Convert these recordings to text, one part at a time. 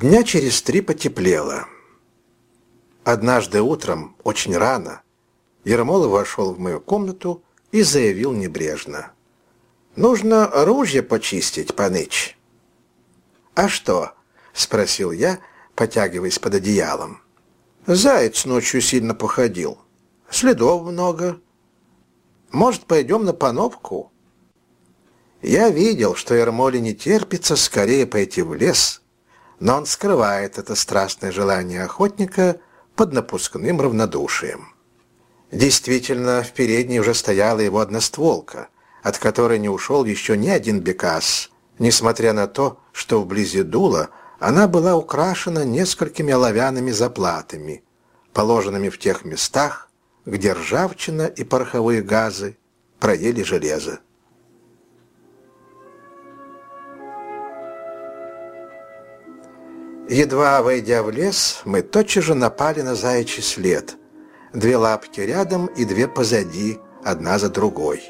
Дня через три потеплело. Однажды утром, очень рано, Ермолов вошел в мою комнату и заявил небрежно. «Нужно оружие почистить, паныч». «А что?» — спросил я, потягиваясь под одеялом. «Заяц ночью сильно походил. Следов много. Может, пойдем на пановку?» Я видел, что Ермоле не терпится скорее пойти в лес, но он скрывает это страстное желание охотника под напускным равнодушием. Действительно, в передней уже стояла его одностволка, от которой не ушел еще ни один бекас, несмотря на то, что вблизи дула она была украшена несколькими оловянными заплатами, положенными в тех местах, где ржавчина и пороховые газы проели железо. Едва войдя в лес, мы тотчас же напали на заячий след. Две лапки рядом и две позади, одна за другой.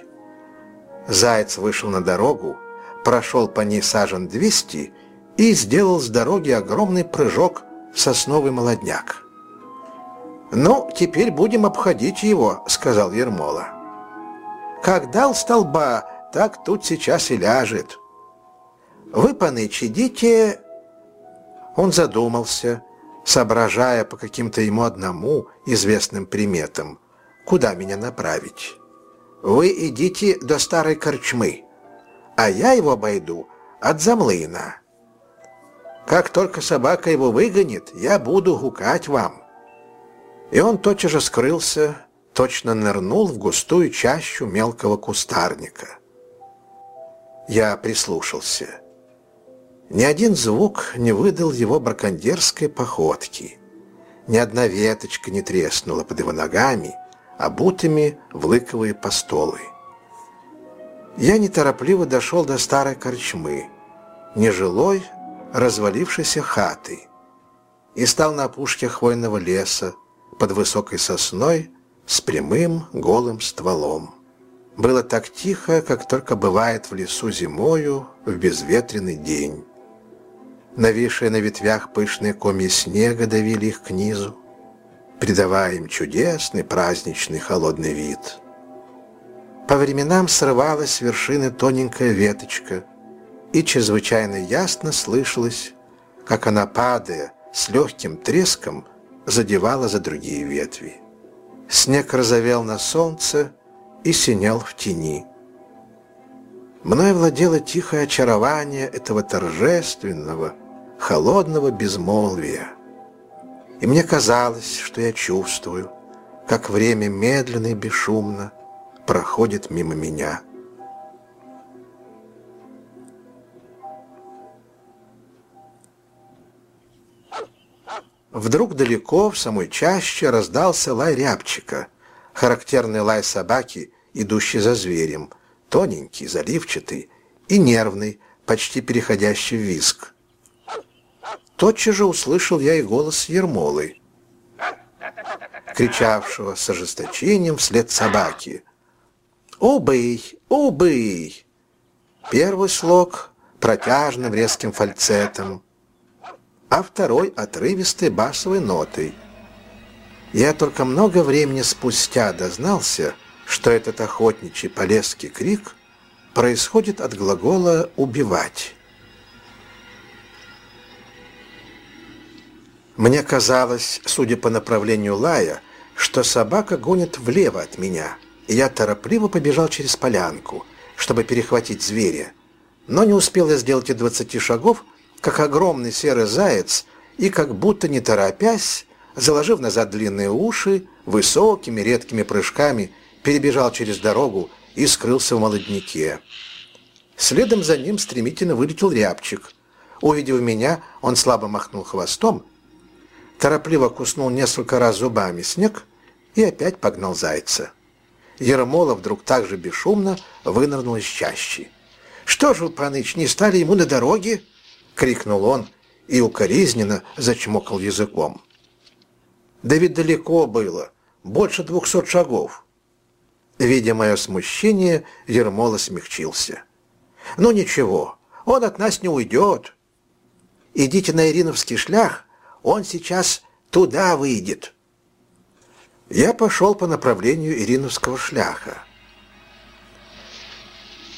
Заяц вышел на дорогу, прошел по ней сажен двести и сделал с дороги огромный прыжок в сосновый молодняк. «Ну, теперь будем обходить его», — сказал Ермола. «Как дал столба, так тут сейчас и ляжет. Вы, паныч, идите он задумался, соображая по каким-то ему одному известным приметам, куда меня направить. «Вы идите до старой корчмы, а я его обойду от замлына. Как только собака его выгонит, я буду гукать вам». И он тотчас же скрылся, точно нырнул в густую чащу мелкого кустарника. Я прислушался. Ни один звук не выдал его браконьерской походки. Ни одна веточка не треснула под его ногами, обутыми в лыковые постолы. Я неторопливо дошел до старой корчмы, нежилой, развалившейся хаты, и стал на опушке хвойного леса под высокой сосной с прямым голым стволом. Было так тихо, как только бывает в лесу зимою в безветренный день. Нависшие на ветвях пышные комья снега давили их к низу, придавая им чудесный праздничный холодный вид. По временам срывалась с вершины тоненькая веточка, и чрезвычайно ясно слышалось, как она, падая, с легким треском задевала за другие ветви. Снег разовел на солнце и синел в тени. Мною владело тихое очарование этого торжественного, холодного безмолвия. И мне казалось, что я чувствую, как время медленно и бесшумно проходит мимо меня. Вдруг далеко, в самой чаще, раздался лай рябчика, характерный лай собаки, идущий за зверем – тоненький, заливчатый и нервный, почти переходящий в виск. Тотчас же услышал я и голос Ермолы, кричавшего с ожесточением вслед собаки. «Убый! Убый!» Первый слог протяжным резким фальцетом, а второй отрывистой басовой нотой. Я только много времени спустя дознался, что этот охотничий полезкий крик происходит от глагола «убивать». Мне казалось, судя по направлению лая, что собака гонит влево от меня, и я торопливо побежал через полянку, чтобы перехватить зверя. Но не успел я сделать и двадцати шагов, как огромный серый заяц, и как будто не торопясь, заложив назад длинные уши, высокими редкими прыжками перебежал через дорогу и скрылся в молодняке. Следом за ним стремительно вылетел рябчик. Увидев меня, он слабо махнул хвостом, торопливо куснул несколько раз зубами снег и опять погнал зайца. Ермола вдруг так же бесшумно вынырнул из чащи. «Что же вы, паныч, не стали ему на дороге?» — крикнул он и укоризненно зачмокал языком. «Да ведь далеко было, больше двухсот шагов». Видя мое смущение, Ермола смягчился. «Ну ничего, он от нас не уйдет». идите на Ириновский шлях, он сейчас туда выйдет». Я пошел по направлению Ириновского шляха.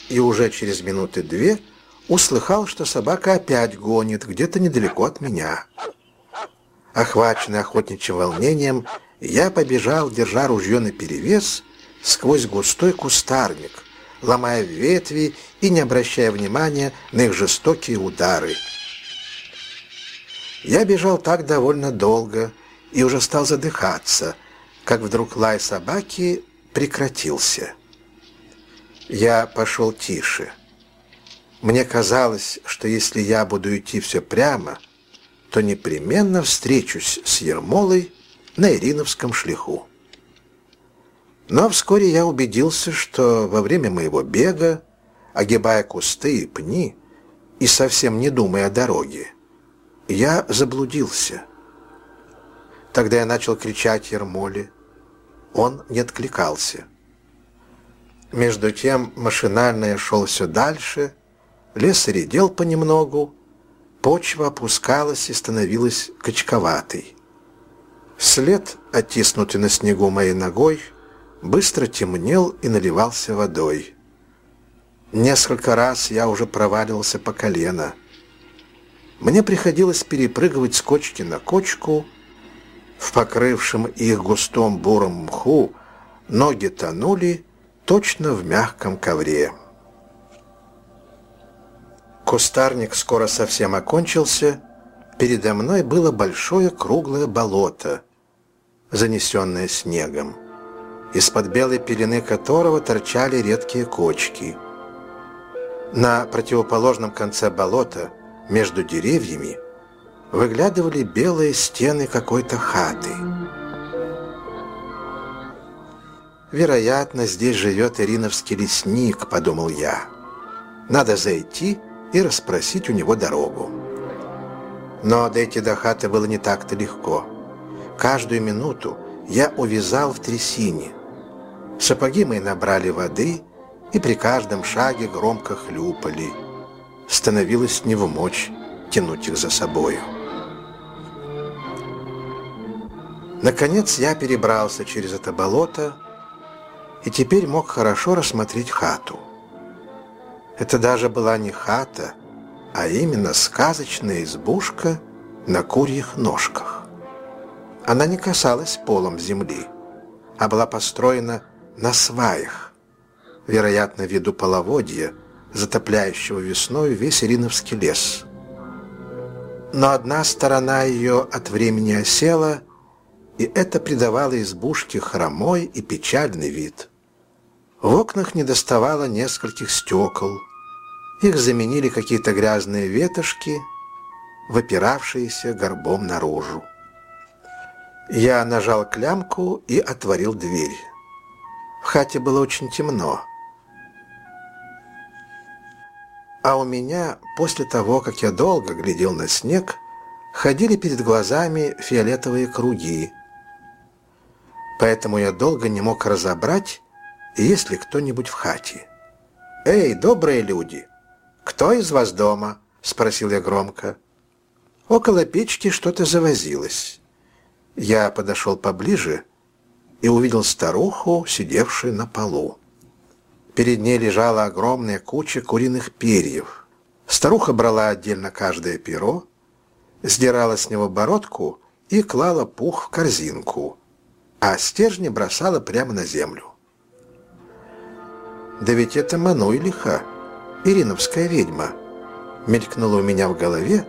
И уже через минуты две услыхал, что собака опять гонит где-то недалеко от меня. Охваченный охотничьим волнением, я побежал, держа ружье наперевес, сквозь густой кустарник, ломая ветви и не обращая внимания на их жестокие удары. Я бежал так довольно долго и уже стал задыхаться, как вдруг лай собаки прекратился. Я пошел тише. Мне казалось, что если я буду идти все прямо, то непременно встречусь с Ермолой на Ириновском шлиху. Но вскоре я убедился, что во время моего бега, огибая кусты и пни и совсем не думая о дороге, я заблудился. Тогда я начал кричать Ермоле. Он не откликался. Между тем машинально я шел все дальше, лес редел понемногу, почва опускалась и становилась качковатой. След, оттиснутый на снегу моей ногой, быстро темнел и наливался водой. Несколько раз я уже проваливался по колено. Мне приходилось перепрыгивать с кочки на кочку. В покрывшем их густом буром мху ноги тонули точно в мягком ковре. Кустарник скоро совсем окончился. Передо мной было большое круглое болото, занесенное снегом, из-под белой пелены которого торчали редкие кочки. На противоположном конце болота, между деревьями, выглядывали белые стены какой-то хаты. «Вероятно, здесь живет Ириновский лесник», — подумал я. «Надо зайти и расспросить у него дорогу». Но дойти до хаты было не так-то легко. Каждую минуту я увязал в трясине. Сапоги мои набрали воды и при каждом шаге громко хлюпали. Становилось не в мочь тянуть их за собою. Наконец я перебрался через это болото, и теперь мог хорошо рассмотреть хату. Это даже была не хата, а именно сказочная избушка на курьих ножках. Она не касалась полом земли, а была построена на сваях, вероятно, ввиду половодья, затопляющего весной весь Ириновский лес. Но одна сторона ее от времени осела, и это придавало избушке хромой и печальный вид – в окнах недоставало нескольких стекол. Их заменили какие-то грязные ветошки, выпиравшиеся горбом наружу. Я нажал клямку и отворил дверь. В хате было очень темно. А у меня, после того, как я долго глядел на снег, ходили перед глазами фиолетовые круги. Поэтому я долго не мог разобрать, есть ли кто-нибудь в хате. «Эй, добрые люди! Кто из вас дома?» — спросил я громко. Около печки что-то завозилось. Я подошел поближе и увидел старуху, сидевшую на полу. Перед ней лежала огромная куча куриных перьев. Старуха брала отдельно каждое перо, сдирала с него бородку и клала пух в корзинку, а стержни бросала прямо на землю. Да ведь это Мануйлиха, Ириновская ведьма, мелькнуло у меня в голове,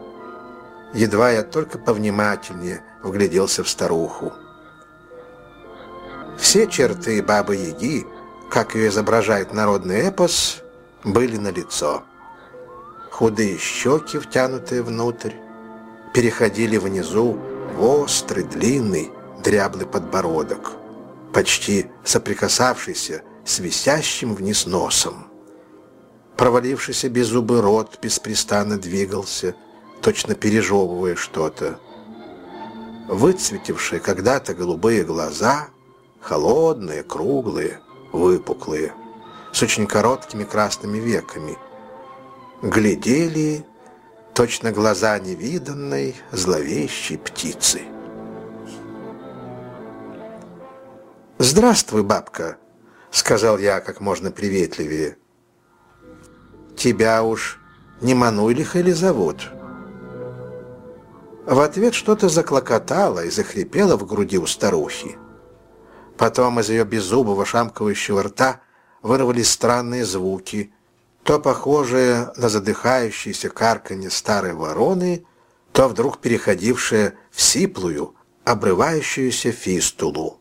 едва я только повнимательнее вгляделся в старуху. Все черты Бабы-Яги, как ее изображает народный эпос, были налицо. Худые щеки, втянутые внутрь, переходили внизу в острый, длинный, дряблый подбородок, почти соприкасавшийся с висящим вниз носом. Провалившийся беззубый рот беспрестанно двигался, точно пережевывая что-то. Выцветившие когда-то голубые глаза, холодные, круглые, выпуклые, с очень короткими красными веками, глядели точно глаза невиданной, зловещей птицы. «Здравствуй, бабка», — сказал я как можно приветливее. «Тебя уж не Мануйлиха или зовут?» В ответ что-то заклокотало и захрипело в груди у старухи. Потом из ее беззубого шамкающего рта вырвались странные звуки, то похожие на задыхающееся карканье старой вороны, то вдруг переходившее в сиплую, обрывающуюся фистулу.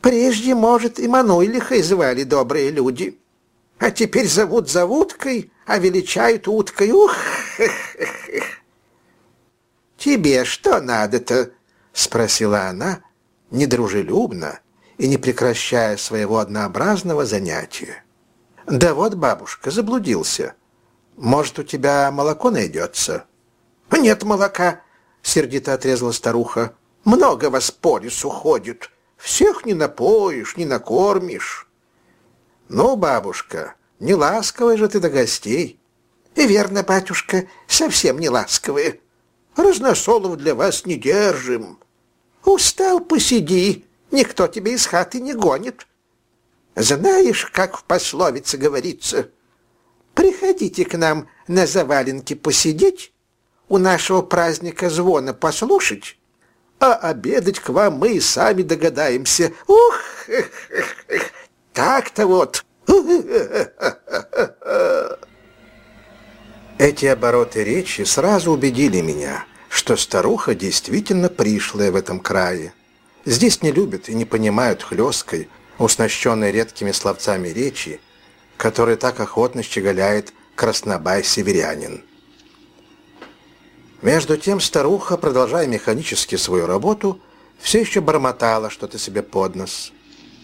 Прежде, может, и Мануйлихой звали добрые люди, а теперь зовут завуткой, а величают уткой. Ух! «Тебе что надо-то?» — спросила она, недружелюбно и не прекращая своего однообразного занятия. «Да вот, бабушка, заблудился. Может, у тебя молоко найдется?» «Нет молока», — сердито отрезала старуха. «Много вас по лесу ходит. Всех не напоишь, не накормишь». «Ну, бабушка, не ласковая же ты до гостей». И «Верно, батюшка, совсем не ласковые». Разносолов для вас не держим. Устал, посиди, никто тебя из хаты не гонит. Знаешь, как в пословице говорится, приходите к нам на заваленке посидеть, у нашего праздника звона послушать, а обедать к вам мы и сами догадаемся. Ух, так-то вот. Эти обороты речи сразу убедили меня, что старуха действительно пришлая в этом крае. Здесь не любят и не понимают хлесткой, уснащенной редкими словцами речи, которой так охотно щеголяет краснобай-северянин. Между тем старуха, продолжая механически свою работу, все еще бормотала что-то себе под нос,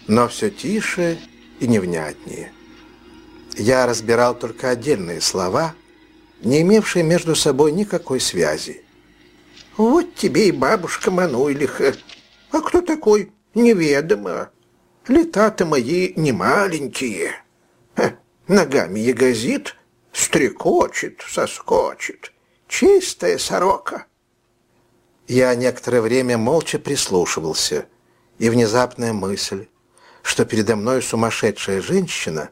но все тише и невнятнее. Я разбирал только отдельные слова – не имевшие между собой никакой связи. «Вот тебе и бабушка Мануйлиха. А кто такой? Неведомо. Лета-то мои не маленькие. Ха, ногами ягозит, стрекочет, соскочит. Чистая сорока». Я некоторое время молча прислушивался, и внезапная мысль, что передо мной сумасшедшая женщина,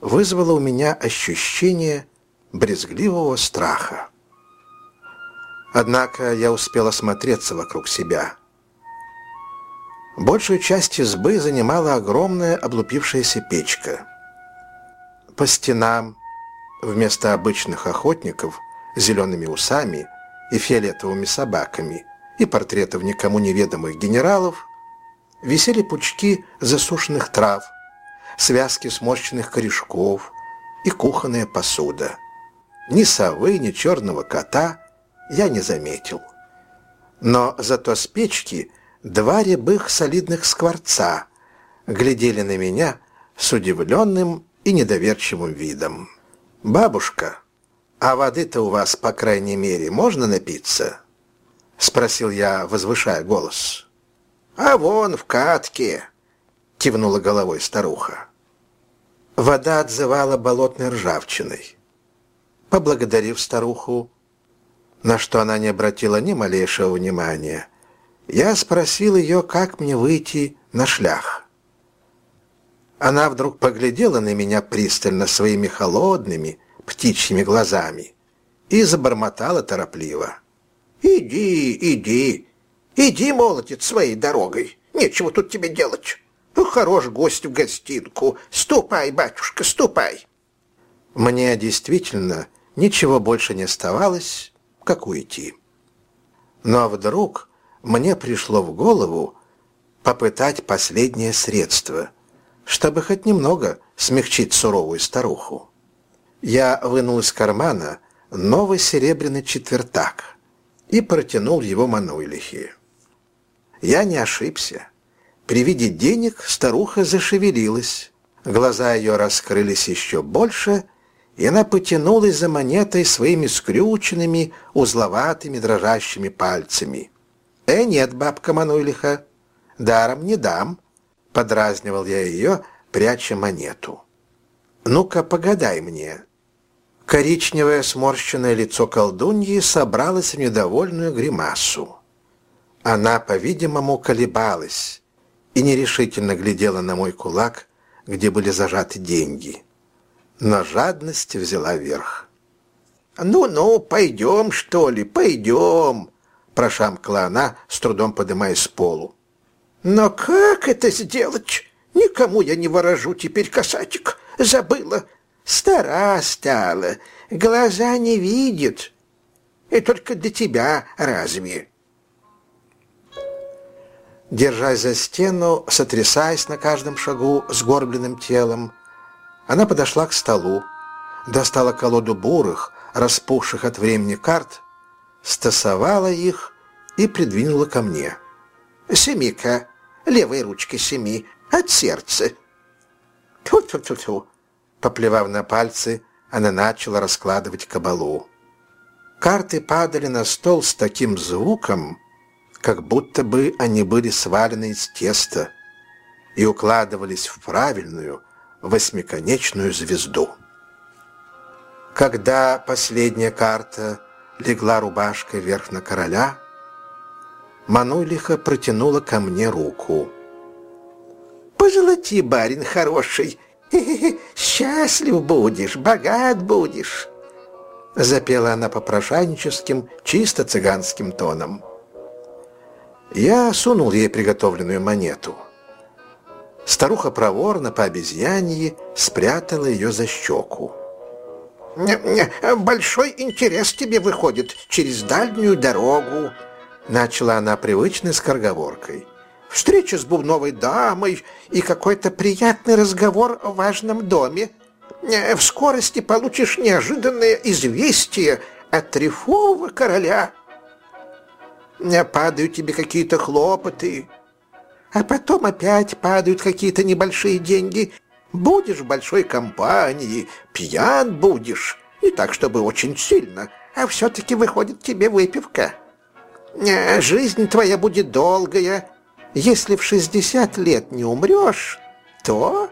вызвала у меня ощущение брезгливого страха. Однако я успел осмотреться вокруг себя. Большую часть избы занимала огромная облупившаяся печка. По стенам вместо обычных охотников зелеными усами и фиолетовыми собаками и портретов никому неведомых генералов висели пучки засушенных трав, связки сморщенных корешков и кухонная посуда. Ни совы, ни черного кота я не заметил. Но зато с печки два рябых солидных скворца глядели на меня с удивленным и недоверчивым видом. «Бабушка, а воды-то у вас, по крайней мере, можно напиться?» — спросил я, возвышая голос. «А вон в катке!» — кивнула головой старуха. Вода отзывала болотной ржавчиной поблагодарив старуху, на что она не обратила ни малейшего внимания, я спросил ее, как мне выйти на шлях. Она вдруг поглядела на меня пристально своими холодными птичьими глазами и забормотала торопливо. «Иди, иди, иди, молотец, своей дорогой, нечего тут тебе делать. Хорош гость в гостинку, ступай, батюшка, ступай». Мне действительно ничего больше не оставалось, как уйти. Но вдруг мне пришло в голову попытать последнее средство, чтобы хоть немного смягчить суровую старуху. Я вынул из кармана новый серебряный четвертак и протянул его Мануйлихе. Я не ошибся. При виде денег старуха зашевелилась, глаза ее раскрылись еще больше — и она потянулась за монетой своими скрюченными, узловатыми, дрожащими пальцами. «Э, нет, бабка Мануйлиха, даром не дам», — подразнивал я ее, пряча монету. «Ну-ка, погадай мне, Коричневое сморщенное лицо колдуньи собралось в недовольную гримасу. Она, по-видимому, колебалась и нерешительно глядела на мой кулак, где были зажаты деньги. Но жадность взяла верх. «Ну-ну, пойдем, что ли, пойдем!» прошамкала она, с трудом поднимаясь с полу. «Но как это сделать? Никому я не ворожу теперь касатик. Забыла. Стара стала, глаза не видит. И только для тебя разве?» Держась за стену, сотрясаясь на каждом шагу сгорбленным телом, она подошла к столу, достала колоду бурых, распухших от времени карт, стасовала их и придвинула ко мне. «Семи-ка, левой ручкой семи, от сердца». «Тьфу-тьфу-тьфу!» Поплевав на пальцы, она начала раскладывать кабалу. Карты падали на стол с таким звуком, как будто бы они были свалены из теста и укладывались в правильную восьмиконечную звезду. Когда последняя карта легла рубашкой вверх на короля, Мануйлиха протянула ко мне руку. «Позолоти, барин хороший, счастлив будешь, богат будешь!» Запела она попрошайническим, чисто цыганским тоном. Я сунул ей приготовленную монету. Старуха проворно по обезьянье спрятала ее за щеку. «Большой интерес тебе выходит через дальнюю дорогу», начала она привычной скороговоркой. «Встреча с бубновой дамой и какой-то приятный разговор о важном доме. В скорости получишь неожиданное известие от трефового короля. Падают тебе какие-то хлопоты, а потом опять падают какие-то небольшие деньги – Будешь в большой компании, пьян будешь, не так, чтобы очень сильно, а все-таки выходит тебе выпивка. Э, жизнь твоя будет долгая. Если в 60 лет не умрешь, то...»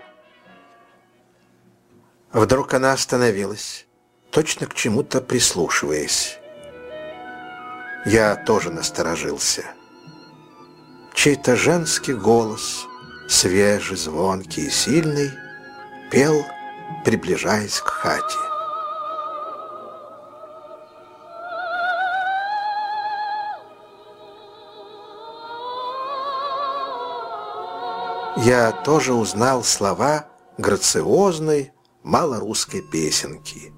Вдруг она остановилась, точно к чему-то прислушиваясь. Я тоже насторожился. Чей-то женский голос, свежий, звонкий и сильный, пел, приближаясь к хате. Я тоже узнал слова грациозной малорусской песенки.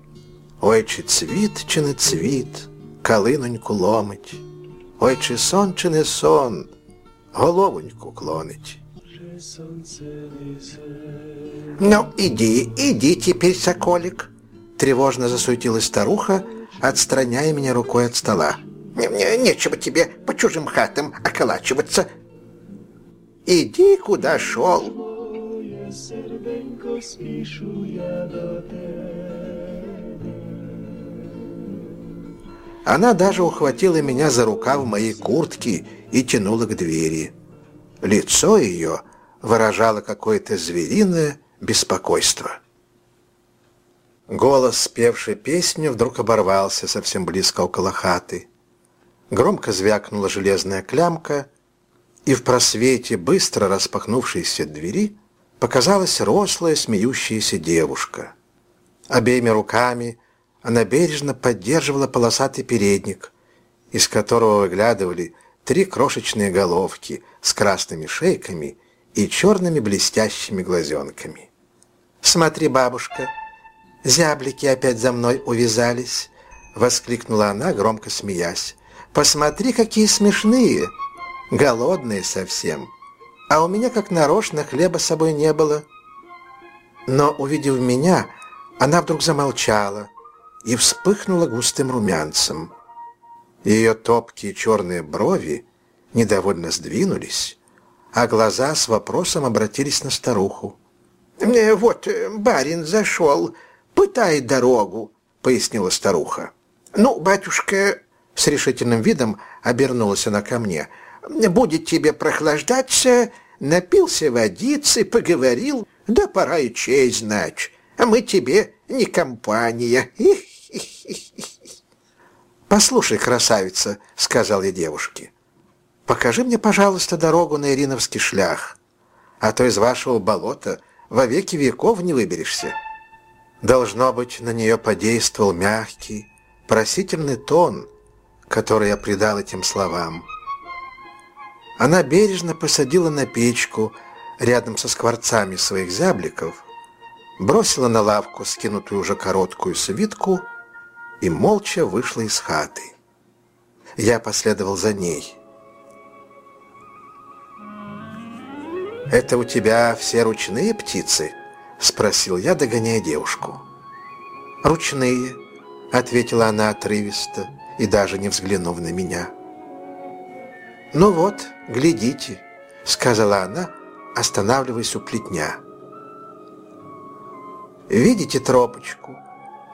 Ой, чи цвіт, чи не цвіт, калиноньку ломить, Ой, чи сон, чи не сон, головоньку клонить. «Ну, иди, иди теперь, соколик!» Тревожно засуетилась старуха, отстраняя меня рукой от стола. «Нечего тебе по чужим хатам околачиваться. Иди, куда шел!» Она даже ухватила меня за рукав моей куртки и тянула к двери. Лицо ее выражало какое-то звериное беспокойство. Голос, спевший песню, вдруг оборвался совсем близко около хаты. Громко звякнула железная клямка, и в просвете быстро распахнувшейся двери показалась рослая смеющаяся девушка. Обеими руками она бережно поддерживала полосатый передник, из которого выглядывали три крошечные головки с красными шейками и черными блестящими глазенками. «Смотри, бабушка, зяблики опять за мной увязались!» — воскликнула она, громко смеясь. «Посмотри, какие смешные! Голодные совсем! А у меня, как нарочно, хлеба с собой не было!» Но, увидев меня, она вдруг замолчала и вспыхнула густым румянцем. Ее топкие черные брови недовольно сдвинулись, а глаза с вопросом обратились на старуху. «Э, «Вот э, барин зашел, пытает дорогу», — пояснила старуха. «Ну, батюшка...» — с решительным видом обернулась она ко мне. «Будет тебе прохлаждаться, напился водицы, поговорил, да пора и честь знать. А мы тебе не компания. «Послушай, красавица», — сказал я девушке, — «покажи мне, пожалуйста, дорогу на Ириновский шлях, а то из вашего болота во веки веков не выберешься». Должно быть, на нее подействовал мягкий, просительный тон, который я придал этим словам. Она бережно посадила на печку рядом со скворцами своих зябликов, бросила на лавку скинутую уже короткую свитку и молча вышла из хаты. Я последовал за ней. «Это у тебя все ручные птицы?» — спросил я, догоняя девушку. «Ручные», — ответила она отрывисто и даже не взглянув на меня. «Ну вот, глядите», — сказала она, останавливаясь у плетня. «Видите тропочку?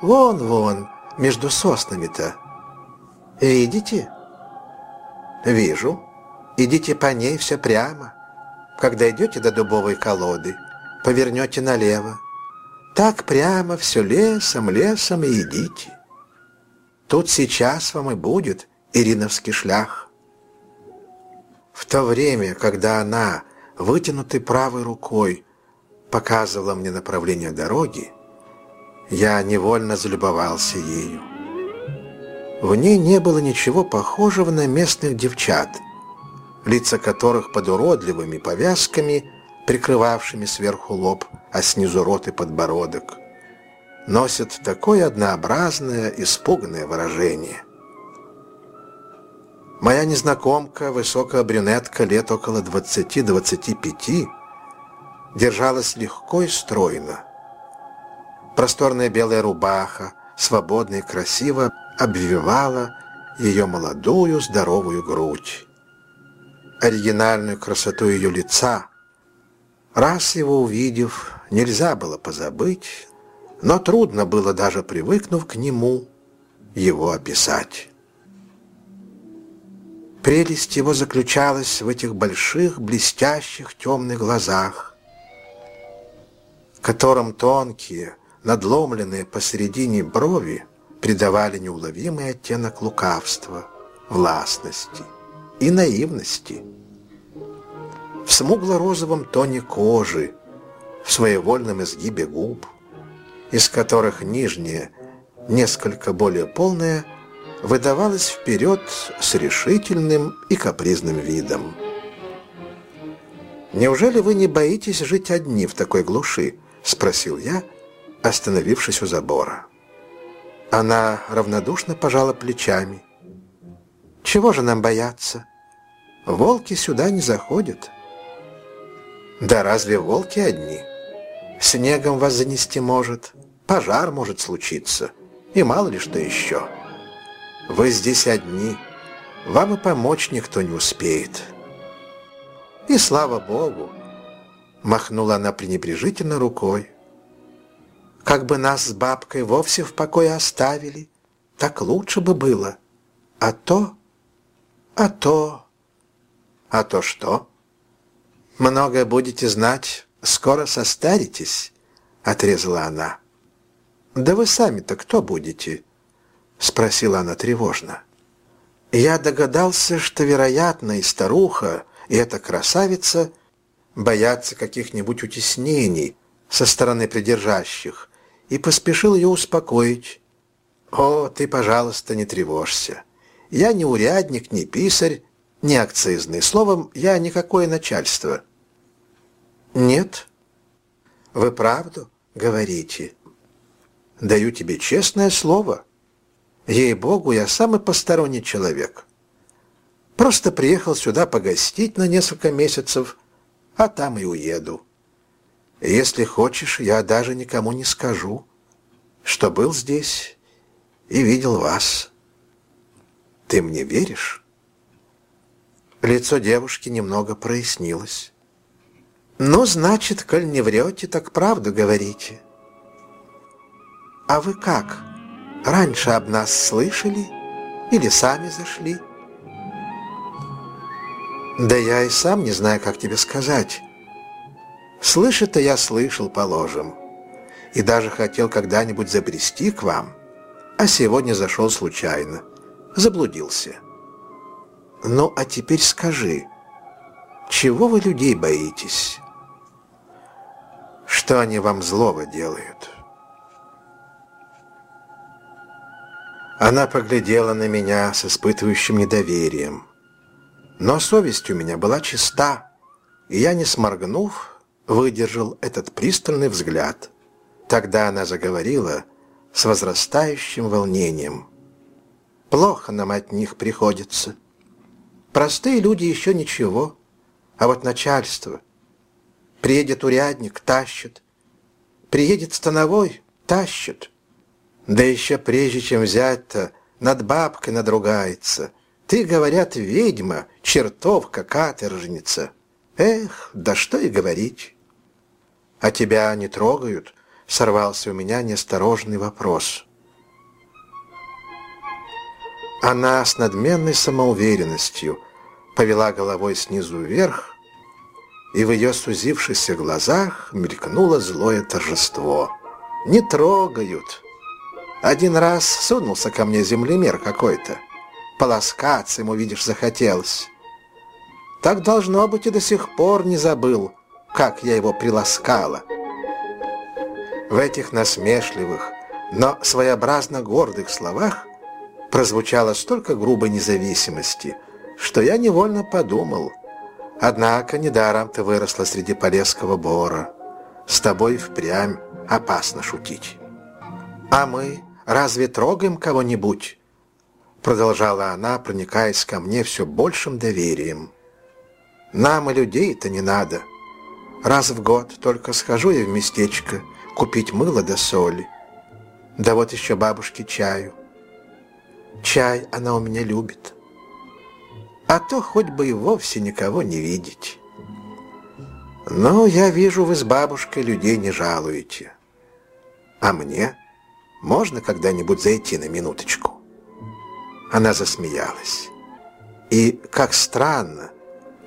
Вон-вон, между соснами-то. Видите?» «Вижу. Идите по ней все прямо. Когда идете до дубовой колоды, повернете налево. Так прямо все лесом, лесом и идите. Тут сейчас вам и будет Ириновский шлях. В то время, когда она, вытянутой правой рукой, показывала мне направление дороги, я невольно залюбовался ею. В ней не было ничего похожего на местных девчат, лица которых под уродливыми повязками – прикрывавшими сверху лоб, а снизу рот и подбородок, носят такое однообразное, испуганное выражение. Моя незнакомка, высокая брюнетка лет около 20-25, держалась легко и стройно. Просторная белая рубаха, свободно и красиво, обвивала ее молодую здоровую грудь. Оригинальную красоту ее лица – Раз его увидев, нельзя было позабыть, но трудно было даже привыкнув к нему, его описать. Прелесть его заключалась в этих больших, блестящих, темных глазах, которым тонкие, надломленные посередине брови придавали неуловимый оттенок лукавства, властности и наивности в смугло-розовом тоне кожи, в своевольном изгибе губ, из которых нижняя, несколько более полная, выдавалась вперед с решительным и капризным видом. «Неужели вы не боитесь жить одни в такой глуши?» — спросил я, остановившись у забора. Она равнодушно пожала плечами. «Чего же нам бояться? Волки сюда не заходят». Да разве волки одни? Снегом вас занести может, пожар может случиться, и мало ли что еще. Вы здесь одни, вам и помочь никто не успеет. И слава Богу, махнула она пренебрежительно рукой. Как бы нас с бабкой вовсе в покое оставили, так лучше бы было. А то, а то, а то что? много будете знать, скоро состаритесь», — отрезала она. «Да вы сами-то кто будете?» — спросила она тревожно. Я догадался, что, вероятно, и старуха, и эта красавица боятся каких-нибудь утеснений со стороны придержащих, и поспешил ее успокоить. «О, ты, пожалуйста, не тревожься. Я не урядник, не писарь, не акцизный. Словом, я никакое начальство». Нет. Вы правду говорите? Даю тебе честное слово. Ей-богу, я самый посторонний человек. Просто приехал сюда погостить на несколько месяцев, а там и уеду. Если хочешь, я даже никому не скажу, что был здесь и видел вас. Ты мне веришь? Лицо девушки немного прояснилось. «Ну, значит, коль не врете, так правду говорите». «А вы как? Раньше об нас слышали? Или сами зашли?» «Да я и сам не знаю, как тебе сказать. Слышать-то я слышал, положим. и даже хотел когда-нибудь забрести к вам, а сегодня зашел случайно, заблудился. Ну, а теперь скажи, чего вы людей боитесь? Что они вам злого делают?» Она поглядела на меня с испытывающим недоверием. Но совесть у меня была чиста, и я, не сморгнув, выдержал этот пристальный взгляд. Тогда она заговорила с возрастающим волнением. «Плохо нам от них приходится. Простые люди еще ничего, а вот начальство. Приедет урядник, тащит. Приедет становой, тащит. Да еще прежде чем взять-то, над бабкой надругается. Ты, говорят, ведьма, чертовка, каторжница. Эх, да что и говорить. А тебя не трогают? Сорвался у меня неосторожный вопрос. Она с надменной самоуверенностью повела головой снизу вверх, и в ее сузившихся глазах мелькнуло злое торжество. «Не трогают!» Один раз сунулся ко мне землемер какой-то. Полоскаться ему, видишь, захотелось. Так должно быть и до сих пор не забыл, как я его приласкала. В этих насмешливых, но своеобразно гордых словах прозвучало столько грубой независимости, что я невольно подумал. Однако недаром ты выросла среди Полесского бора. С тобой впрямь опасно шутить. А мы Разве трогаем кого-нибудь?» Продолжала она, проникаясь ко мне все большим доверием. «Нам и людей-то не надо. Раз в год только схожу я в местечко купить мыло да соли. Да вот еще бабушке чаю. Чай она у меня любит. А то хоть бы и вовсе никого не видеть. Но я вижу, вы с бабушкой людей не жалуете. А мне...» Можно когда-нибудь зайти на минуточку?» Она засмеялась. И как странно,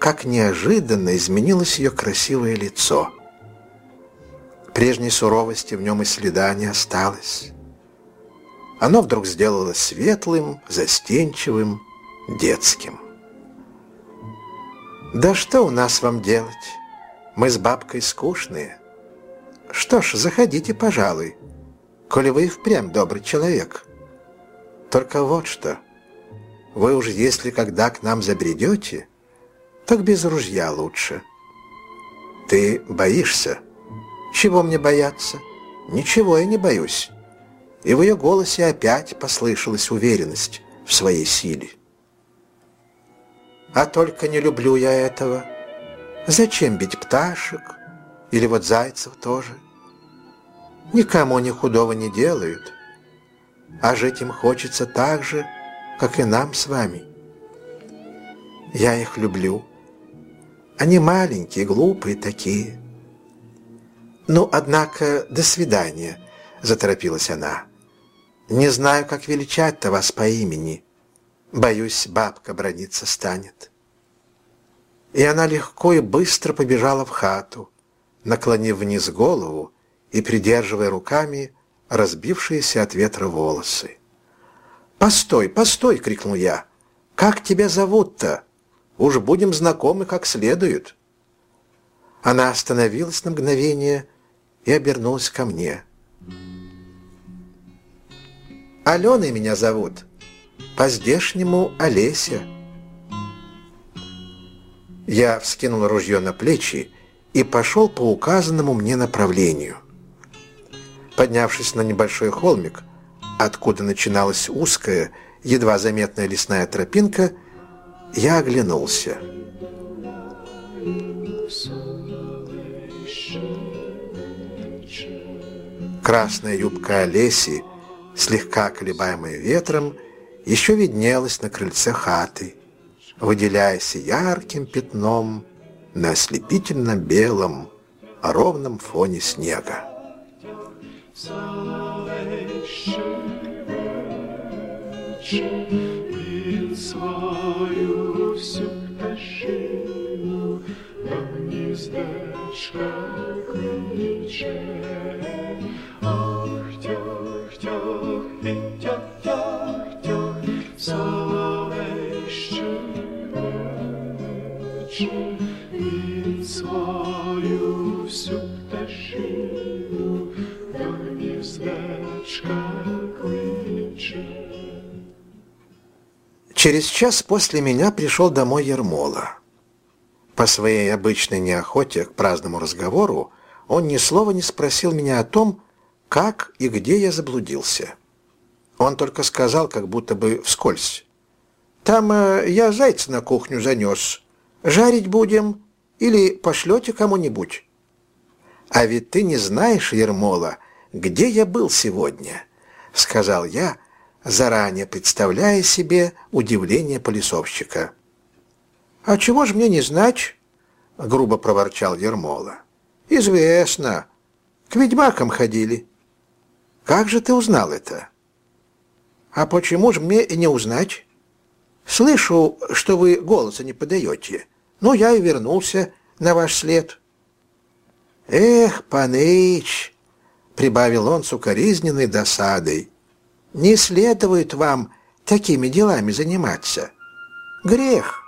как неожиданно изменилось ее красивое лицо. Прежней суровости в нем и следа не осталось. Оно вдруг сделалось светлым, застенчивым, детским. «Да что у нас вам делать? Мы с бабкой скучные. Что ж, заходите, пожалуй» коли вы и впрямь добрый человек. Только вот что, вы уж если когда к нам забредете, так без ружья лучше. Ты боишься? Чего мне бояться? Ничего я не боюсь. И в ее голосе опять послышалась уверенность в своей силе. А только не люблю я этого. Зачем бить пташек? Или вот зайцев тоже? никому ни худого не делают, а жить им хочется так же, как и нам с вами. Я их люблю. Они маленькие, глупые такие. Ну, однако, до свидания, заторопилась она. Не знаю, как величать-то вас по имени. Боюсь, бабка брониться станет. И она легко и быстро побежала в хату, наклонив вниз голову, и придерживая руками разбившиеся от ветра волосы. «Постой, постой!» — крикнул я. «Как тебя зовут-то? Уж будем знакомы как следует». Она остановилась на мгновение и обернулась ко мне. «Аленой меня зовут. По-здешнему Олеся». Я вскинул ружье на плечи и пошел по указанному мне направлению. Поднявшись на небольшой холмик, откуда начиналась узкая, едва заметная лесная тропинка, я оглянулся. Красная юбка Олеси, слегка колебаемая ветром, еще виднелась на крыльце хаты, выделяясь ярким пятном на ослепительно белом, ровном фоне снега. Під свою всю пташину до гніздечка кличе. Через час после меня пришел домой Ермола. По своей обычной неохоте к праздному разговору он ни слова не спросил меня о том, как и где я заблудился. Он только сказал, как будто бы вскользь. «Там э, я зайца на кухню занес. Жарить будем или пошлете кому-нибудь?» «А ведь ты не знаешь, Ермола, где я был сегодня?» — сказал я, заранее представляя себе удивление полисовщика. «А чего ж мне не знать?» — грубо проворчал Ермола. «Известно. К ведьмакам ходили». «Как же ты узнал это?» «А почему же мне не узнать?» «Слышу, что вы голоса не подаете. Ну, я и вернулся на ваш след». «Эх, паныч!» — прибавил он с укоризненной досадой. «Не следует вам такими делами заниматься. Грех!»